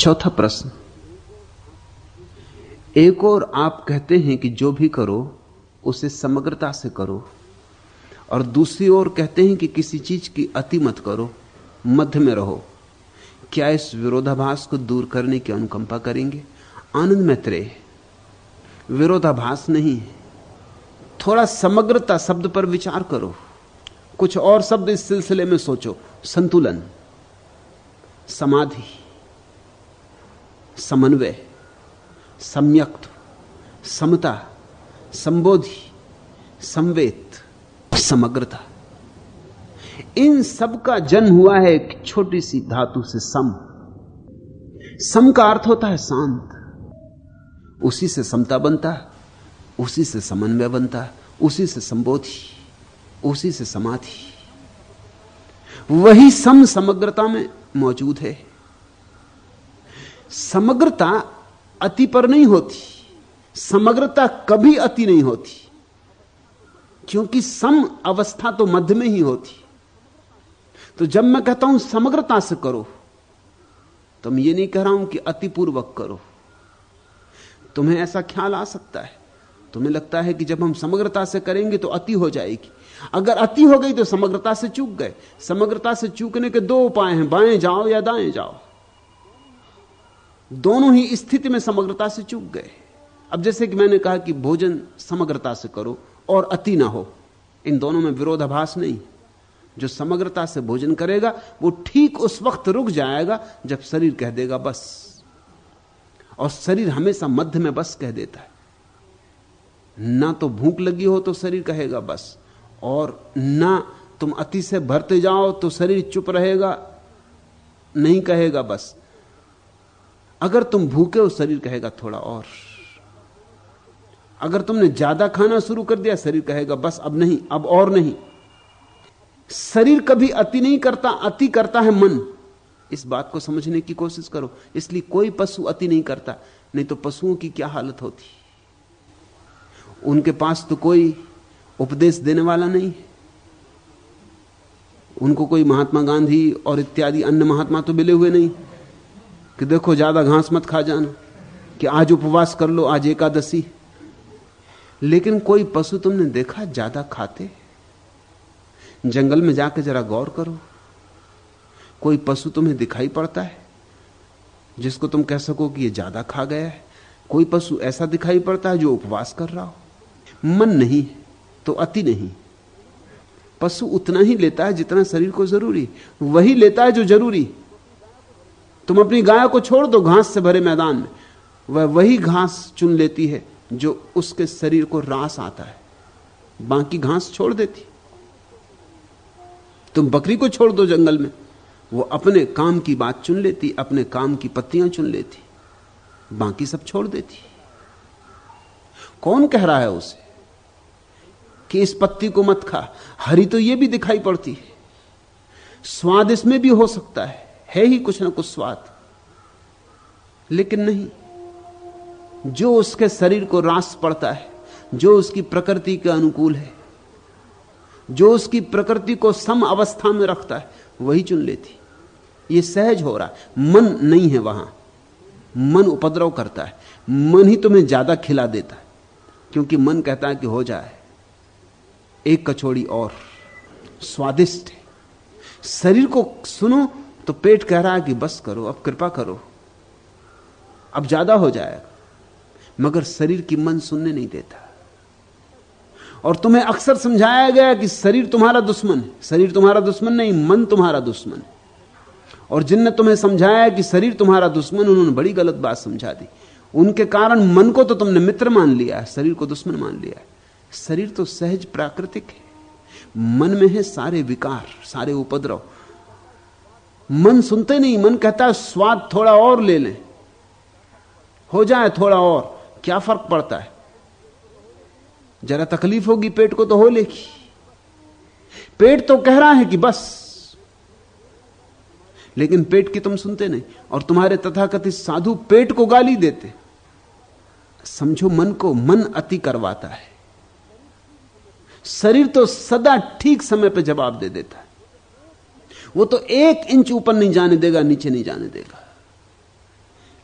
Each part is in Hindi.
चौथा प्रश्न। एक और आप कहते हैं कि जो भी करो, उसे समग्रता से करो, और दूसरी ओर कहते हैं कि किसी चीज़ की अति मत करो, मध्य में रहो। क्या इस विरोधाभास को दूर करने की अनुकंपा करेंगे? आनंद मैत्रे विरोधाभास नहीं है। थोड़ा समग्रता शब्द पर विचार करो। कुछ और शब्द इस सिलसिले में सोचो। संतुलन, समाधि। समन्वय सम्यक्त समता, संबोधि संवेद समग्रता। इन सब का जन्म हुआ है एक छोटी सी धातु से सम। सम का अर्थ होता है शांत। उसी से समता बनता है उसी से समन्वय बनता है उसी से संबोधि, उसी से समाधि। वही सम समग्रता में मौजूद है। समग्रता अति पर नहीं होती। समग्रता कभी अति नहीं होती। क्योंकि सम अवस्था तो मध्य में ही होती। तो जब मैं कहता हूँ समग्रता से करो तो मैं ये नहीं कह रहा हूँ कि अतिपूर्वक करो। तुम्हें ऐसा ख्याल आ सकता है। तुम्हें लगता है कि जब हम समग्रता से करेंगे तो अति हो जाएगी। अगर अति हो गई तो समग्रता से चूक गए। समग्रता से चूकने के दो उपाय हैं, बाएँ जाओ या दाएँ जाओ। दोनों ही स्थिति में समग्रता से चूक गए। अब जैसे कि मैंने कहा कि भोजन समग्रता से करो और अति ना हो, इन दोनों में विरोधाभास नहीं। जो समग्रता से भोजन करेगा, वो ठीक उस वक्त रुक जाएगा जब शरीर कह देगा बस। और शरीर हमेशा मध्य में बस कह देता है। ना तो भूख लगी हो तो शरीर कहेगा बस, और ना तुम अति से भरते जाओ तो शरीर चुप रहेगा, नहीं कहेगा बस। अगर तुम भूखे हो, शरीर कहेगा थोड़ा और। अगर तुमने ज़्यादा खाना शुरू कर दिया, शरीर कहेगा बस अब नहीं, अब और नहीं। शरीर कभी अति नहीं करता, अति करता है मन। इस बात को समझने की कोशिश करो, इसलिए कोई पशु अति नहीं करता, नहीं तो पशुओं की क्या हालत होती? उनके पास तो कोई उपदेश देने वाला नहीं उनको कोई महात्मा गांधी और इत्यादि अन्य महात्मा तो मिले हुए नहीं। कि देखो ज़्यादा घास मत खा जाना, कि आज उपवास कर लो, आज एकादशी। लेकिन कोई पशु तुमने देखा ज़्यादा खाते? जंगल में जाकर जरा गौर करो। कोई पशु तुम्हें दिखाई पड़ता है, जिसको तुम कह सको कि ये ज़्यादा खा गया है? कोई पशु ऐसा दिखाई पड़ता है जो उपवास कर रहा हो? मन नहीं तो अति नहीं। पशु उतना ही लेता है जितना शरीर को ज़रूरी। वही लेता है जो ज़रूरी। तुम अपनी गाय को छोड़ दो, घास से भरे मैदान में। वह वही घास चुन लेती है जो उसके शरीर को रास आता है। बाकी घास छोड़ देती। तुम बकरी को छोड़ दो जंगल में। वो अपने काम की बात चुन लेती, अपने काम की पत्तियाँ चुन लेती। बाकी सब छोड़ देती। कौन कह रहा है उसे कि इस पत्ती को मत खा? हरी तो ये भी दिखाई पड़ती है। स्वाद इसमें भी हो सकता है। है ही कुछ ना कुछ स्वाद। लेकिन नहीं, जो उसके शरीर को रास पड़ता है, जो उसकी प्रकृति के अनुकूल है, जो उसकी प्रकृति को सम अवस्था में रखता है, वही चुन लेती। ये सहज हो रहा मन नहीं है वहाँ। मन उपद्रव करता है। मन ही तुम्हें ज़्यादा खिला देता है, क्योंकि मन कहता है कि हो जाए। एक कचौड़ी और, स्वादिष्ट है। शरीर को सुनो तो पेट कह रहा है कि बस करो, अब कृपा करो। अब ज़्यादा हो जाएगा, मगर शरीर की मन सुनने नहीं देता। और तुम्हें अक्सर समझाया गया कि शरीर तुम्हारा दुश्मन है। शरीर तुम्हारा दुश्मन नहीं, मन तुम्हारा दुश्मन है। और जिनने तुम्हें समझाया कि शरीर तुम्हारा दुश्मन, उन्होंने बड़ी गलत बात समझा दी। उनके कारण मन को तो तुमने मित्र मान लिया है, शरीर को दुश्मन मान लिया है। शरीर तो सहज प्राकृतिक है। मन में है सारे विकार, सारे उपद्रव। मन सुनते नहीं, मन कहता है, स्वाद थोड़ा और ले लें। हो जाए थोड़ा और, क्या फ़र्क पड़ता है? जरा तकलीफ़ होगी पेट को तो हो लेगी। पेट तो कह रहा है कि बस। लेकिन पेट की तुम सुनते नहीं, और तुम्हारे तथाकथित साधु पेट को गाली देते। समझो, मन को मन अति करवाता है। शरीर तो सदा ठीक समय पर जवाब दे देता है। वो तो एक इंच ऊपर नहीं जाने देगा, नीचे नहीं जाने देगा।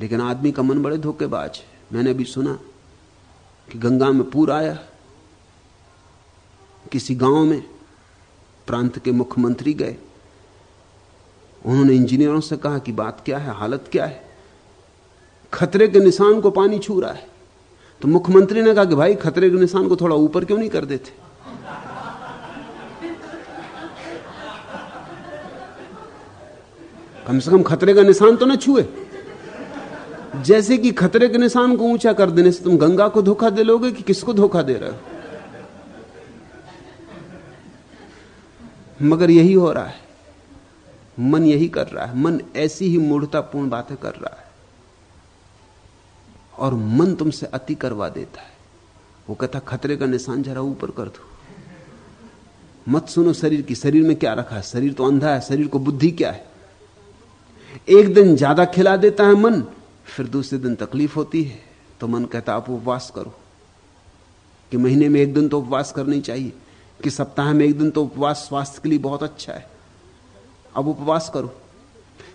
लेकिन आदमी का मन बड़े धोखेबाज है। मैंने अभी सुना कि गंगा में पूर आया। किसी गाँव में प्रांत के मुख्यमंत्री गए। उन्होंने इंजीनियरों से कहा कि बात क्या है, हालत क्या है? खतरे के निशान को पानी छू रहा है। तो मुख्यमंत्री ने कहा कि भाई, खतरे के निशान को थोड़ा ऊपर क्यों नहीं कर देते? कम से कम खतरे का निशान तो ना छुए। जैसे कि खतरे के निशान को ऊँचा कर देने से तुम गंगा को धोखा दे लोगे कि किसको धोखा दे रहे हो? मगर यही हो रहा है। मन यही कर रहा है। मन ऐसी ही मूढ़तापूर्ण बातें कर रहा है। और मन तुमसे अति करवा देता है। वो कहता, खतरे का निशान जरा ऊपर कर दो। मत सुनो शरीर की। शरीर में क्या रखा है? शरीर तो अंधा है। शरीर को बुद्धि क्या है? एक दिन ज़्यादा खिला देता है मन, फिर दूसरे दिन तकलीफ़ होती है। तो मन कहता, आप उपवास करो। कि महीने में एक दिन तो उपवास करनी चाहिए, कि सप्ताह में एक दिन तो उपवास स्वास्थ्य के लिए बहुत अच्छा है। अब उपवास करो।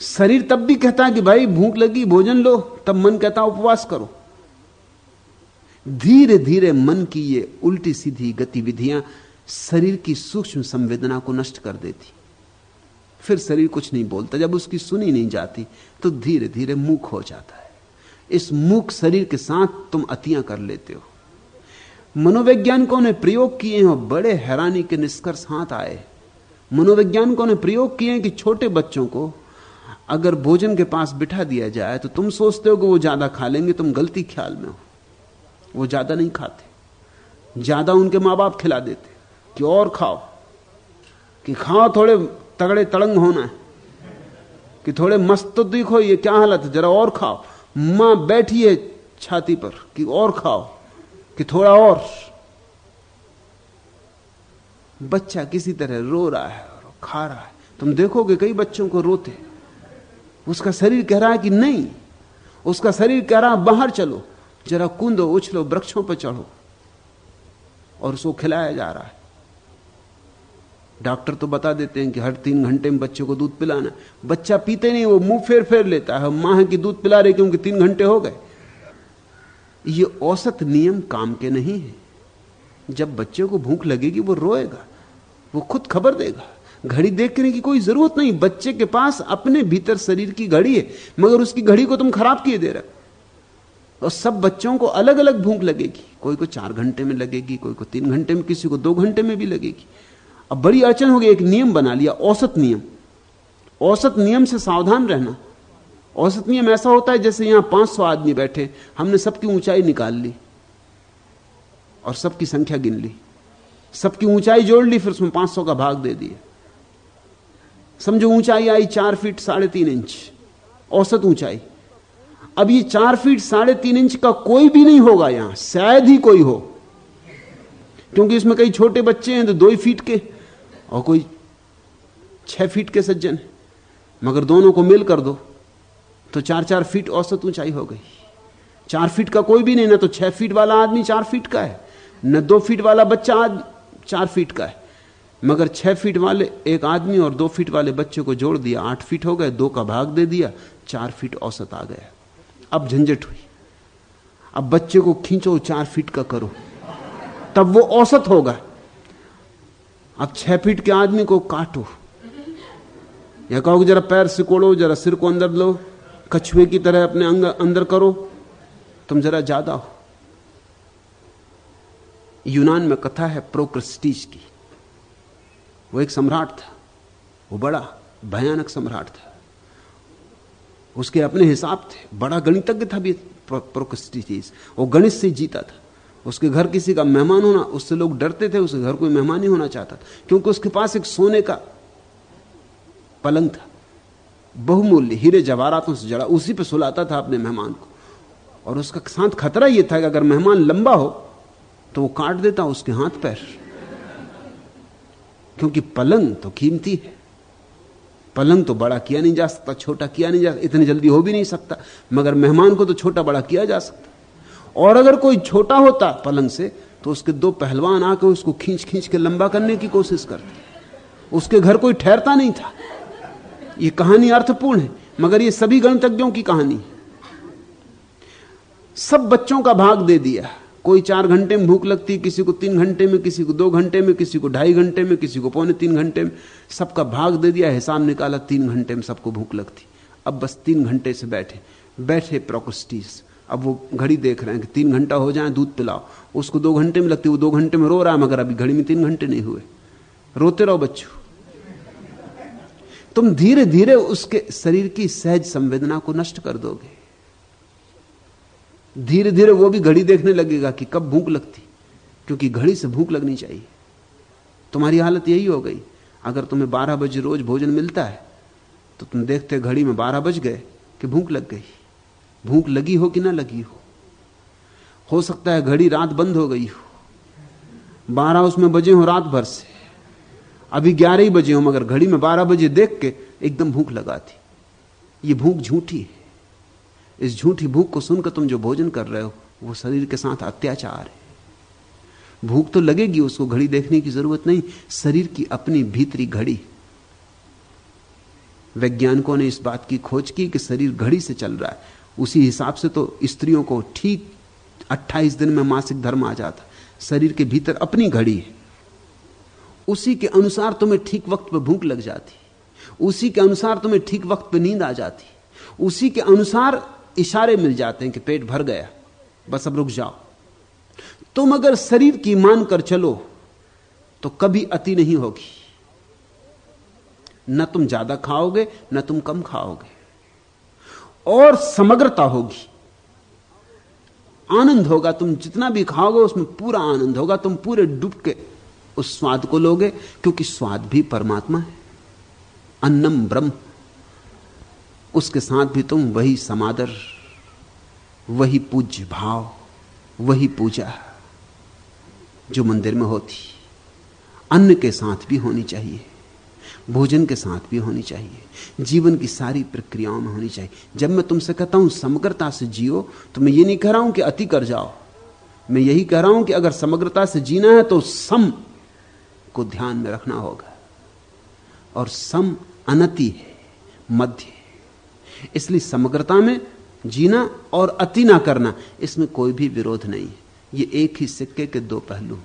शरीर तब भी कहता है कि, भाई, भूख लगी, भोजन लो। तब मन कहता, उपवास करो। धीरे धीरे मन की ये उल्टी सीधी गतिविधियाँ शरीर की सूक्ष्म संवेदना को नष्ट कर देती। फिर शरीर कुछ नहीं बोलता। जब उसकी सुनी नहीं जाती तो धीरे धीरे मूक हो जाता है। इस मूक शरीर के साथ तुम अतियाँ कर लेते हो। मनोवैज्ञानिकों ने प्रयोग किए हैं और बड़े हैरानी के निष्कर्ष हाथ आए मनोवैज्ञानिकों ने प्रयोग किए हैं कि छोटे बच्चों को अगर भोजन के पास बिठा दिया जाए तो तुम सोचते हो कि वो ज़्यादा खा लेंगे, तुम गलती ख्याल में हो। वो ज़्यादा नहीं खाते। ज़्यादा उनके माँ बाप खिला देते। कि और खाओ। कि खाओ, थोड़े तगड़े तड़ंग होना है कि थोड़े मस्त तो दिखो, ये क्या हालत है? जरा और खाओ। माँ बैठी है छाती पर कि और खाओ, कि थोड़ा और। बच्चा किसी तरह रो रहा है और खा रहा है। तुम देखोगे कई बच्चों को रोते उसका शरीर कह रहा है कि नहीं, उसका शरीर कह रहा है, बाहर चलो। जरा कूदो, उछलो, वृक्षों पर चढ़ो। और उसको खिलाया जा रहा है। डॉक्टर तो बता देते हैं कि हर तीन घंटे में बच्चे को दूध पिलाना बच्चा पीते नहीं, वो मुँह फेर फेर लेता है। माँ की दूध पिला रहे क्योंकि तीन घंटे हो गए। ये औसत नियम काम के नहीं है। जब बच्चे को भूख लगेगी, वो रोएगा, वो खुद खबर देगा। घड़ी देखने की कोई ज़रूरत नहीं। बच्चे के पास अपने भीतर शरीर की घड़ी है, मगर उसकी घड़ी को तुम खराब किए दे रहे और सब बच्चों को अलग अलग भूख लगेगी। कोई को चार घंटे में लगेगी, कोई को तीन घंटे में, किसी को दो घंटे में भी लगेगी। अब बड़ी अड़चन हो गई एक नियम बना लिया, औसत नियम। औसत नियम से सावधान रहना। औसत नियम ऐसा होता है जैसे यहाँ 500 आदमी बैठे, हमने सबकी ऊंचाई निकाल ली और सबकी संख्या गिन ली। सबकी ऊंचाई जोड़ ली, फिर उसमें 500 का भाग दे दिया। समझो ऊंचाई आई चार फीट साढ़े तीन इंच, औसत ऊंचाई। अब ये चार फीट साढ़े तीन इंच का कोई भी नहीं होगा यहाँ, शायद ही कोई हो। क्योंकि इसमें कई छोटे बच्चे हैं तो दो ही फीट के। और कोई छह फीट के सज्जन है। मगर दोनों को मिल कर दो। तो चार चार फीट औसत ऊंचाई हो गई। चार फीट का कोई भी नहीं, ना तो छह फीट वाला आदमी चार फीट का है, न दो फीट वाला बच्चा आज चार फीट का है। मगर छह फीट वाले एक आदमी और दो फीट वाले बच्चे को जोड़ दिया, आठ फीट हो गए, दो का भाग दे दिया, चार फीट औसत आ गया। अब झंझट हुई। अब बच्चे को खींचो, चार फीट का करो। तब वो औसत होगा। अब छह फीट के आदमी को काटो। या कहो जरा पैर सिकोड़ो, जरा सिर को अंदर लो, कछुए की तरह अपने अंग, अंदर करो। तुम जरा ज़्यादा हो। यूनान में कथा है प्रोक्रिस्टीज की। वो एक सम्राट था। वो बड़ा भयानक सम्राट था। उसके अपने हिसाब थे। बड़ा गणितज्ञ था भी प्रोक्रिस्टीज। वो गणित से जीता था। उसके घर किसी का मेहमान होना, उससे लोग डरते थे, उसके घर कोई मेहमान ही होना चाहता था। क्योंकि उसके पास एक सोने का पलंग था। बहुमूल्य, हीरे जवाहरातों से जड़ा, उसी पे सुलाता था अपने मेहमान को। और उसका साथ खतरा यह था कि अगर मेहमान लंबा हो तो वो काट देता उसके हाथ पैर। क्योंकि पलंग तो कीमती है। पलंग तो बड़ा किया नहीं जा सकता, छोटा किया नहीं जा सकता, इतनी जल्दी हो भी नहीं सकता। मगर मेहमान को तो छोटा बड़ा किया जा सकता। और अगर कोई छोटा होता पलंग से तो उसके दो पहलवान आकर उसको खींच खींच के लंबा करने की कोशिश करते। उसके घर कोई ठहरता नहीं था। ये कहानी अर्थपूर्ण है, मगर ये सभी गणतज्ञों की कहानी है। सब बच्चों का भाग दे दिया। कोई चार घंटे में भूख लगती, किसी को तीन घंटे में, किसी को दो घंटे में, किसी को ढाई घंटे में, किसी को पौने तीन घंटे में। सबका भाग दे दिया, हिसाब निकाला, तीन घंटे में सबको भूख लगती। अब बस तीन घंटे से बैठे। बैठे प्रोकोस्टीज अब वो घड़ी देख रहे हैं कि तीन घंटा हो जाए, दूध पिलाओ। उसको दो घंटे में लगती है, वो दो घंटे में रो रहा है, मगर अभी घड़ी में तीन घंटे नहीं हुए। रोते रहो बच्चों। तुम धीरे धीरे उसके शरीर की सहज संवेदना को नष्ट कर दोगे। धीरे धीरे वो भी घड़ी देखने लगेगा कि कब भूख लगती, क्योंकि घड़ी से भूख लगनी चाहिए। तुम्हारी हालत यही हो गई। अगर तुम्हें बारह बजे रोज भोजन मिलता है तो तुम देखते घड़ी में बारह बज गए कि भूख लग गई। भूख लगी हो कि ना लगी हो? हो सकता है घड़ी रात बंद हो गई हो। बारह उसमें बजे हो रात भर से। अभी ग्यारह ही बजे हो, मगर घड़ी में बारह बजे देख के एकदम भूख लगा थी। ये भूख झूठी है। इस झूठी भूख को सुनकर तुम जो भोजन कर रहे हो, वो शरीर के साथ अत्याचार है। भूख तो लगेगी, उसको घड़ी देखने की ज़रूरत नहीं। शरीर की अपनी भीतरी घड़ी। वैज्ञानिकों ने इस बात की खोज की कि शरीर घड़ी से चल रहा है। उसी हिसाब से तो स्त्रियों को ठीक 28 दिन में मासिक धर्म आ जाता। शरीर के भीतर अपनी घड़ी है। उसी के अनुसार तुम्हें ठीक वक्त पर भूख लग जाती। उसी के अनुसार तुम्हें ठीक वक्त पर नींद आ जाती। उसी के अनुसार इशारे मिल जाते हैं कि पेट भर गया, बस अब रुक जाओ। तुम अगर शरीर की मान कर चलो तो कभी अति नहीं होगी। न तुम ज़्यादा खाओगे, न तुम कम खाओगे। और समग्रता होगी। आनंद होगा, तुम जितना भी खाओगे उसमें पूरा आनंद होगा, तुम पूरे डूब के उस स्वाद को लोगे, क्योंकि स्वाद भी परमात्मा है। अन्नम ब्रह्म। उसके साथ भी तुम वही समादर, वही पूज्य भाव, वही पूजा जो मंदिर में होती। अन्न के साथ भी होनी चाहिए। भोजन के साथ भी होनी चाहिए, जीवन की सारी प्रक्रियाओं में होनी चाहिए। जब मैं तुमसे कहता हूँ, समग्रता से जियो तो मैं ये नहीं कह रहा हूँ कि अति कर जाओ। मैं यही कह रहा हूँ कि अगर समग्रता से जीना है तो सम को ध्यान में रखना होगा। और सम अनति है, मध्य इसलिए समग्रता में जीना और अति ना करना, इसमें कोई भी विरोध नहीं है। ये एक ही सिक्के के दो पहलू हैं।